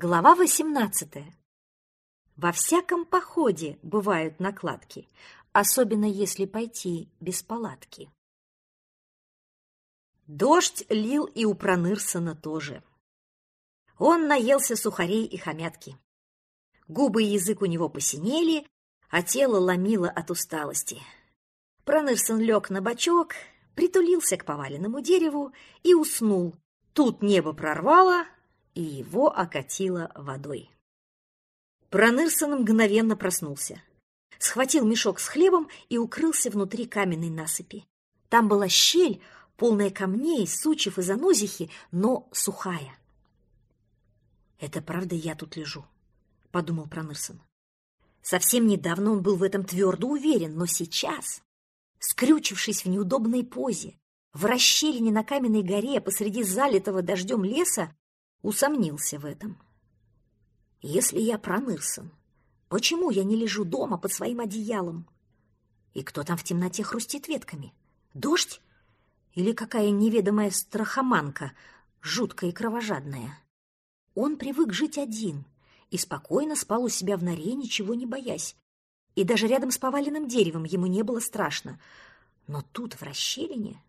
Глава 18. Во всяком походе бывают накладки, особенно если пойти без палатки. Дождь лил и у Пронырсона тоже. Он наелся сухарей и хомятки. Губы и язык у него посинели, а тело ломило от усталости. Пронырсон лег на бочок, притулился к поваленному дереву и уснул. Тут небо прорвало, и его окатило водой. Пронырсон мгновенно проснулся. Схватил мешок с хлебом и укрылся внутри каменной насыпи. Там была щель, полная камней, сучьев и занозихи, но сухая. «Это правда я тут лежу», — подумал Пронырсон. Совсем недавно он был в этом твердо уверен, но сейчас, скрючившись в неудобной позе, в расщелине на каменной горе посреди залитого дождем леса, усомнился в этом. Если я пронырсон, почему я не лежу дома под своим одеялом? И кто там в темноте хрустит ветками? Дождь? Или какая неведомая страхоманка, жуткая и кровожадная? Он привык жить один и спокойно спал у себя в норе, ничего не боясь. И даже рядом с поваленным деревом ему не было страшно. Но тут, в расщелине,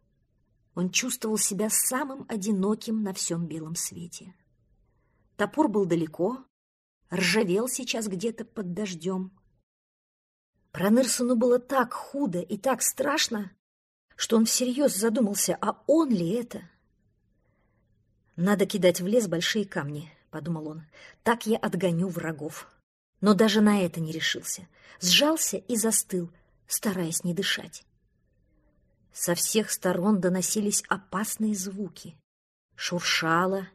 он чувствовал себя самым одиноким на всем белом свете. Топор был далеко, ржавел сейчас где-то под дождем. Пронырсону было так худо и так страшно, что он всерьез задумался, а он ли это? «Надо кидать в лес большие камни», — подумал он. «Так я отгоню врагов». Но даже на это не решился. Сжался и застыл, стараясь не дышать. Со всех сторон доносились опасные звуки. Шуршало,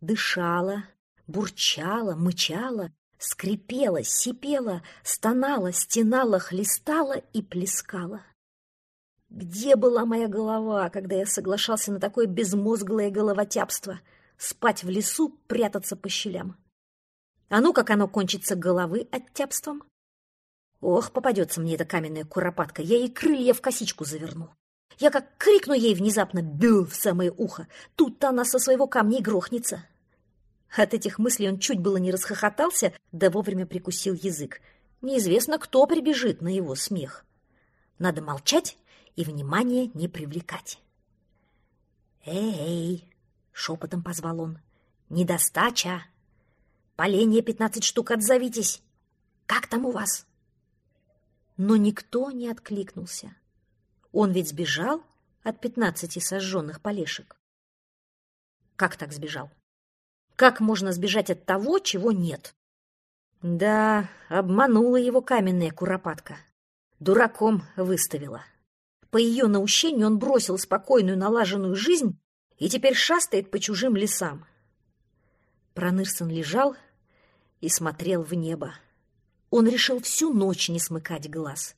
дышало, бурчало, мычало, скрипело, сипело, стонало, стенало, хлестало и плескало. Где была моя голова, когда я соглашался на такое безмозглое головотяпство — спать в лесу, прятаться по щелям? А ну, как оно кончится головы оттяпством? Ох, попадется мне эта каменная куропатка, я ей крылья в косичку заверну. Я как крикну ей внезапно «бю» в самое ухо, тут-то она со своего камня и грохнется. От этих мыслей он чуть было не расхохотался, да вовремя прикусил язык. Неизвестно, кто прибежит на его смех. Надо молчать и внимание не привлекать. «Эй!» — шепотом позвал он. «Недостача! Поленья пятнадцать штук отзовитесь! Как там у вас?» Но никто не откликнулся. Он ведь сбежал от пятнадцати сожженных полешек. Как так сбежал? Как можно сбежать от того, чего нет? Да, обманула его каменная куропатка. Дураком выставила. По ее наущению он бросил спокойную налаженную жизнь и теперь шастает по чужим лесам. Пронырсон лежал и смотрел в небо. Он решил всю ночь не смыкать глаз.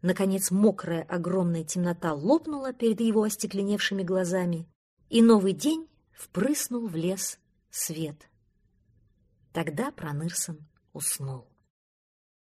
Наконец мокрая огромная темнота лопнула перед его остекленевшими глазами, и новый день впрыснул в лес свет. Тогда Пронырсон уснул.